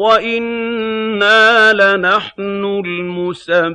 وَإِنَّا لَنَحْنُ الْمُسَبِّحُونَ